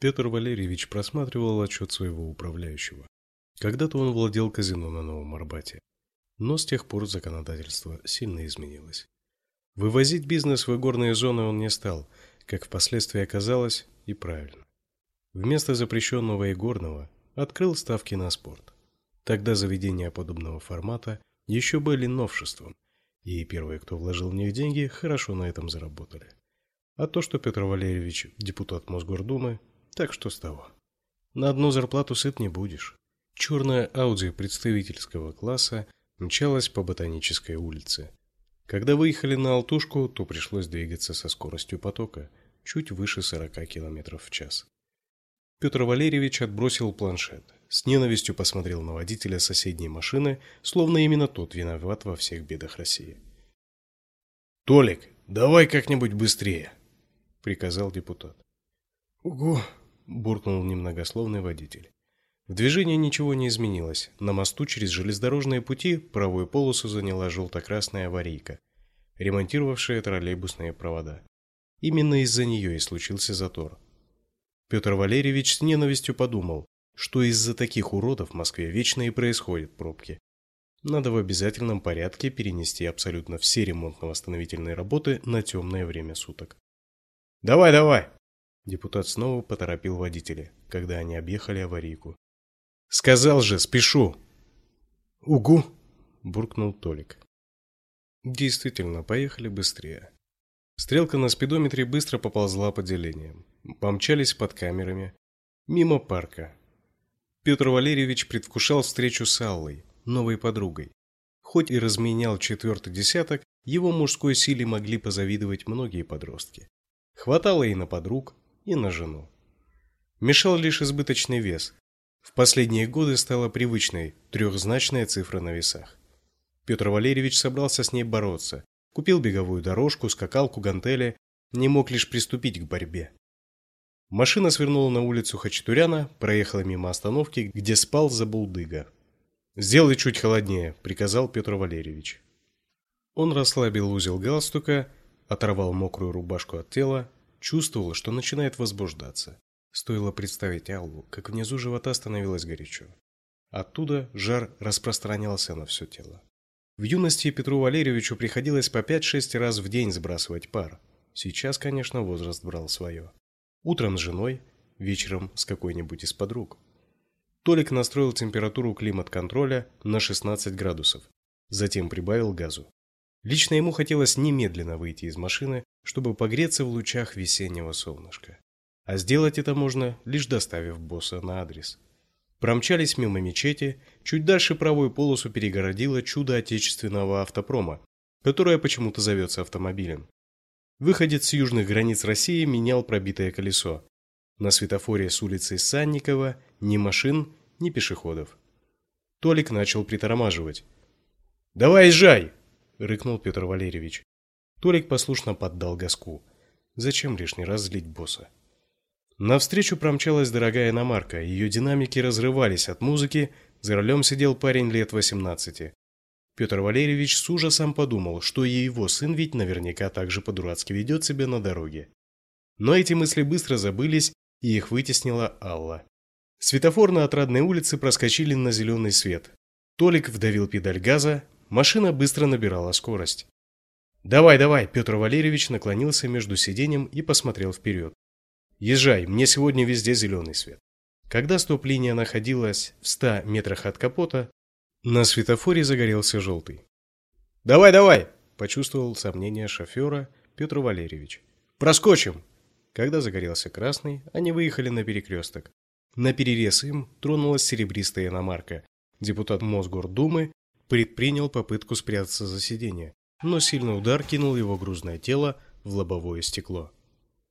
Петр Валерьевич просматривал отчет своего управляющего. Когда-то он владел казино на Новом Арбате. Но с тех пор законодательство сильно изменилось. Вывозить бизнес в игорные зоны он не стал, как впоследствии оказалось, и правильно. Вместо запрещенного игорного открыл ставки на спорт. Тогда заведения подобного формата еще были новшеством, и первые, кто вложил в них деньги, хорошо на этом заработали. А то, что Петр Валерьевич депутат Мосгордумы, так что с того. На одну зарплату сыт не будешь. Черная Ауди представительского класса мчалась по Ботанической улице. Когда выехали на Алтушку, то пришлось двигаться со скоростью потока, чуть выше 40 км в час. Петр Валерьевич отбросил планшет, с ненавистью посмотрел на водителя соседней машины, словно именно тот виноват во всех бедах России. «Толик, давай как-нибудь быстрее!» — приказал депутат. «Угу!» — буркнул немногословный водитель. В движении ничего не изменилось. На мосту через железнодорожные пути правую полосу заняла желто-красная аварийка, ремонтировавшая троллейбусные провода. Именно из-за нее и случился затор. Петр Валерьевич с ненавистью подумал, что из-за таких уродов в Москве вечно и происходят пробки. Надо в обязательном порядке перенести абсолютно все ремонтно-восстановительные работы на темное время суток. Давай, давай. Депутат снова поторопил водителя, когда они объехали аварийку. Сказал же, спешу. Угу, буркнул Толик. Действительно, поехали быстрее. Стрелка на спидометре быстро поползла по делениям. Помчались под камерами. Мимо парка, Петр Валерьевич предвкушал встречу с Аллой, новой подругой. Хоть и разменял четвертый десяток, его мужской силе могли позавидовать многие подростки. Хватало и на подруг, и на жену. Мешал лишь избыточный вес. В последние годы стала привычной трехзначная цифра на весах. Петр Валерьевич собрался с ней бороться. Купил беговую дорожку, скакалку, гантели, не мог лишь приступить к борьбе. Машина свернула на улицу Хачатуряна, проехала мимо остановки, где спал Забулдыга. "Сделай чуть холоднее", приказал Петр Валерьевич. Он расслабил узел галстука, оторвал мокрую рубашку от тела, чувствовал, что начинает возбуждаться. Стоило представить Аллу, как внизу живота становилось горячо. Оттуда жар распространялся на все тело. В юности Петру Валерьевичу приходилось по 5-6 раз в день сбрасывать пар. Сейчас, конечно, возраст брал свое. Утром с женой, вечером с какой-нибудь из подруг. Толик настроил температуру климат-контроля на 16 градусов, затем прибавил газу. Лично ему хотелось немедленно выйти из машины, чтобы погреться в лучах весеннего солнышка. А сделать это можно, лишь доставив босса на адрес. Промчались мимо мечети, чуть дальше правую полосу перегородило чудо отечественного автопрома, которое почему-то зовется автомобилем. Выходец с южных границ России менял пробитое колесо. На светофоре с улицы Санникова ни машин, ни пешеходов. Толик начал притормаживать. "Давай езжай", рыкнул Петр Валерьевич. Толик послушно поддал газку. Зачем лишний раз злить босса? Навстречу промчалась дорогая иномарка. Ее динамики разрывались от музыки. За рулем сидел парень лет 18. Петр Валерьевич с ужасом подумал, что и его сын ведь наверняка так же по-дурацки ведет себя на дороге. Но эти мысли быстро забылись, и их вытеснила Алла. Светофор на Отрадной улице проскочили на зеленый свет. Толик вдавил педаль газа, машина быстро набирала скорость. "Давай, давай", Петр Валерьевич наклонился между сиденьем и посмотрел вперед. "Езжай, мне сегодня везде зеленый свет". Когда стоп-линия находилась в 100 метрах от капота, на светофоре загорелся желтый. Давай, давай, почувствовал сомнение шофера Петр Валерьевич. Проскочим. Когда загорелся красный, они выехали на перекресток. На перерез им тронулась серебристая иномарка. Депутат Мосгордумы предпринял попытку спрятаться за сиденье, но сильный удар кинул его грузное тело в лобовое стекло.